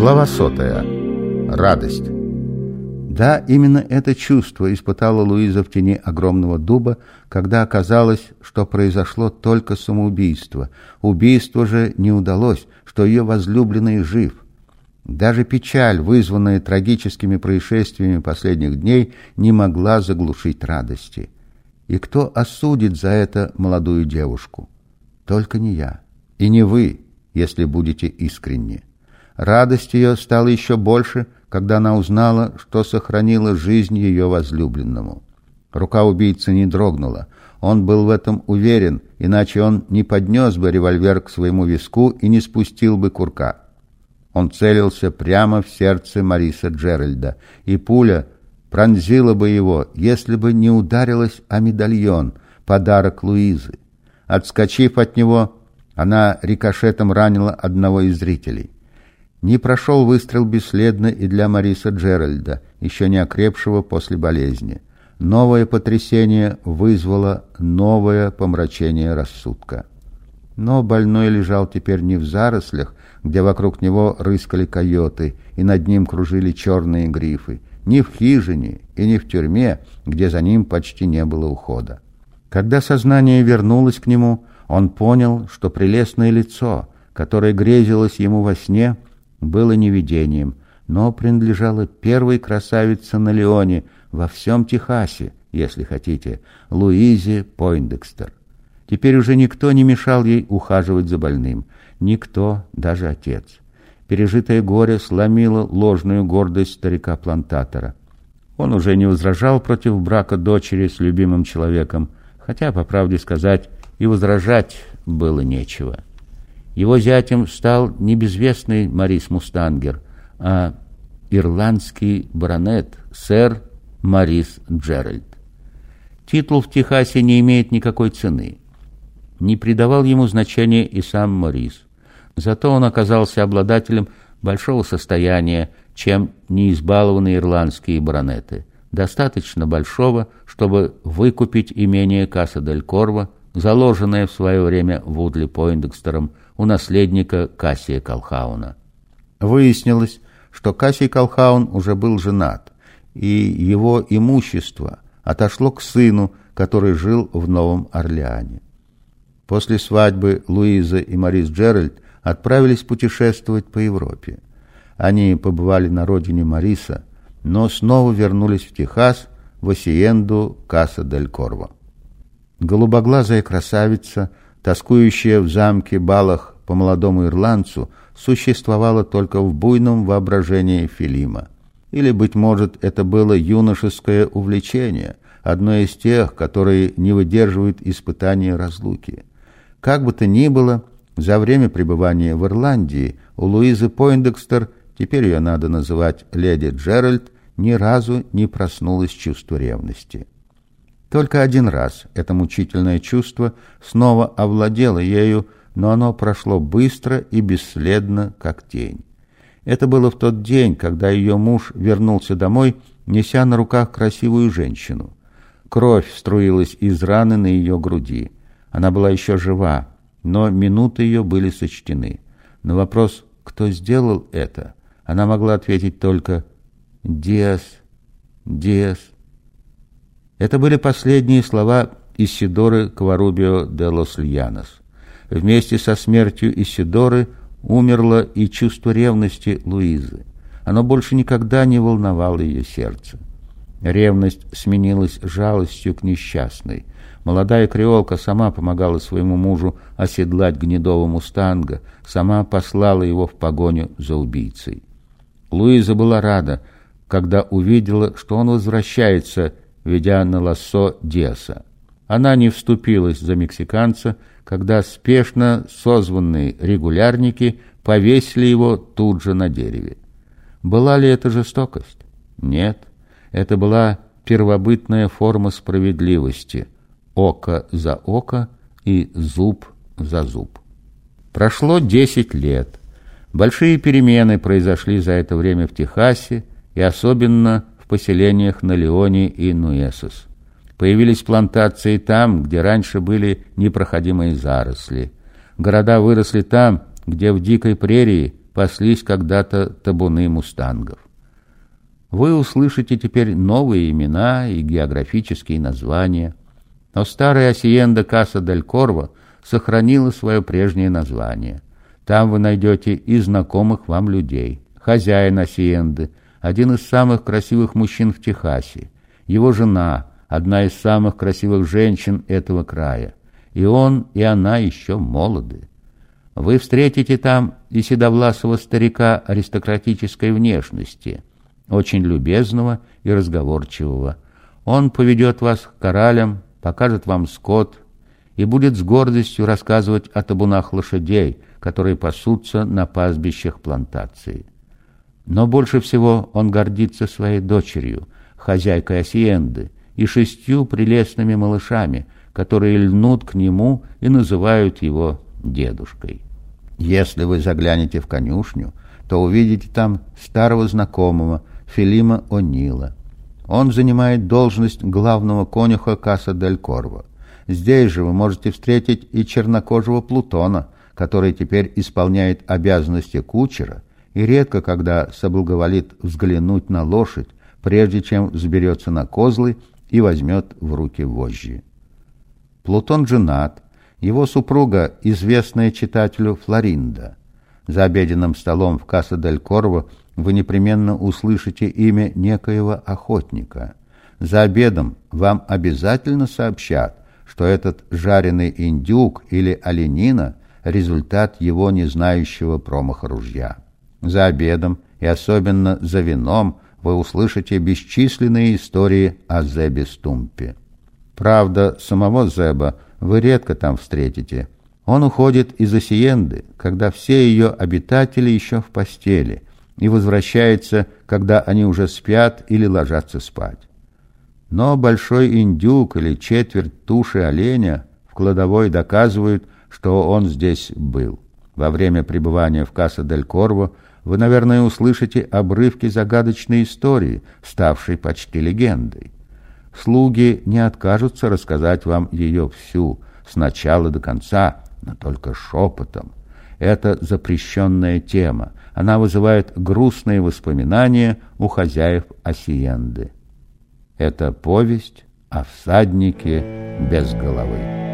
Глава сотая. Радость. Да, именно это чувство испытала Луиза в тени огромного дуба, когда оказалось, что произошло только самоубийство. Убийство же не удалось, что ее возлюбленный жив. Даже печаль, вызванная трагическими происшествиями последних дней, не могла заглушить радости. И кто осудит за это молодую девушку? Только не я. И не вы, если будете искренни. Радость ее стала еще больше, когда она узнала, что сохранила жизнь ее возлюбленному. Рука убийцы не дрогнула. Он был в этом уверен, иначе он не поднес бы револьвер к своему виску и не спустил бы курка. Он целился прямо в сердце Мариса Джеральда, и пуля пронзила бы его, если бы не ударилась о медальон, подарок Луизы. Отскочив от него, она рикошетом ранила одного из зрителей. Не прошел выстрел бесследно и для Мариса Джеральда, еще не окрепшего после болезни. Новое потрясение вызвало новое помрачение рассудка. Но больной лежал теперь не в зарослях, где вокруг него рыскали койоты и над ним кружили черные грифы, не в хижине и не в тюрьме, где за ним почти не было ухода. Когда сознание вернулось к нему, он понял, что прелестное лицо, которое грезилось ему во сне — было не видением, но принадлежало первой красавице на Леоне во всем Техасе, если хотите, Луизе Пойндекстер. Теперь уже никто не мешал ей ухаживать за больным. Никто, даже отец. Пережитое горе сломило ложную гордость старика-плантатора. Он уже не возражал против брака дочери с любимым человеком, хотя, по правде сказать, и возражать было нечего. Его зятем стал не безвестный Марис Мустангер, а ирландский баронет, сэр Марис Джеральд. Титул в Техасе не имеет никакой цены. Не придавал ему значения и сам Морис. Зато он оказался обладателем большого состояния, чем неизбалованные ирландские баронеты. Достаточно большого, чтобы выкупить имение Касса дель Корво, заложенное в свое время Вудли Пойндекстером у наследника Кассия Колхауна. Выяснилось, что Кассий Колхаун уже был женат, и его имущество отошло к сыну, который жил в Новом Орлеане. После свадьбы Луиза и Морис Джеральд отправились путешествовать по Европе. Они побывали на родине Мариса, но снова вернулись в Техас, в Осиенду Каса-дель-Корво. Голубоглазая красавица тоскующая в замке Балах по молодому ирландцу, существовала только в буйном воображении Филима. Или, быть может, это было юношеское увлечение, одно из тех, которые не выдерживают испытания разлуки. Как бы то ни было, за время пребывания в Ирландии у Луизы Пойндекстер, теперь ее надо называть леди Джеральд, ни разу не проснулось чувство ревности. Только один раз это мучительное чувство снова овладело ею, но оно прошло быстро и бесследно, как тень. Это было в тот день, когда ее муж вернулся домой, неся на руках красивую женщину. Кровь струилась из раны на ее груди. Она была еще жива, но минуты ее были сочтены. На вопрос «Кто сделал это?» она могла ответить только «Диас, Диас». Это были последние слова Исидоры Кварубио де лос Льянос. Вместе со смертью Исидоры умерло и чувство ревности Луизы. Оно больше никогда не волновало ее сердце. Ревность сменилась жалостью к несчастной. Молодая креолка сама помогала своему мужу оседлать гнедого мустанга, сама послала его в погоню за убийцей. Луиза была рада, когда увидела, что он возвращается ведя на лассо Диаса. Она не вступилась за мексиканца, когда спешно созванные регулярники повесили его тут же на дереве. Была ли это жестокость? Нет, это была первобытная форма справедливости – око за око и зуб за зуб. Прошло десять лет. Большие перемены произошли за это время в Техасе и особенно поселениях на Леоне и Нуэсос. Появились плантации там, где раньше были непроходимые заросли. Города выросли там, где в дикой прерии паслись когда-то табуны мустангов. Вы услышите теперь новые имена и географические названия, но старая Асиенда Каса дель Корво сохранила свое прежнее название. Там вы найдете и знакомых вам людей. Хозяин Асиенды, один из самых красивых мужчин в Техасе, его жена, одна из самых красивых женщин этого края. И он, и она еще молоды. Вы встретите там и седовласого старика аристократической внешности, очень любезного и разговорчивого. Он поведет вас к коралям, покажет вам скот и будет с гордостью рассказывать о табунах лошадей, которые пасутся на пастбищах плантации. Но больше всего он гордится своей дочерью, хозяйкой Асиенды, и шестью прелестными малышами, которые льнут к нему и называют его дедушкой. Если вы заглянете в конюшню, то увидите там старого знакомого Филима О'Нила. Он занимает должность главного конюха Каса дель Корво. Здесь же вы можете встретить и чернокожего Плутона, который теперь исполняет обязанности кучера и редко когда соблаговолит взглянуть на лошадь, прежде чем взберется на козлы и возьмет в руки вожжи. Плутон женат, его супруга, известная читателю Флоринда. За обеденным столом в Касса-дель-Корво вы непременно услышите имя некоего охотника. За обедом вам обязательно сообщат, что этот жареный индюк или оленина – результат его незнающего промаха ружья. За обедом и особенно за вином вы услышите бесчисленные истории о Зебе Стумпе. Правда, самого Зеба вы редко там встретите. Он уходит из Осиенды, когда все ее обитатели еще в постели, и возвращается, когда они уже спят или ложатся спать. Но большой индюк или четверть туши оленя в кладовой доказывают, что он здесь был. Во время пребывания в Касса-дель-Корво вы, наверное, услышите обрывки загадочной истории, ставшей почти легендой. Слуги не откажутся рассказать вам ее всю, с начала до конца, но только шепотом. Это запрещенная тема. Она вызывает грустные воспоминания у хозяев Осиенды. Это повесть о всаднике без головы.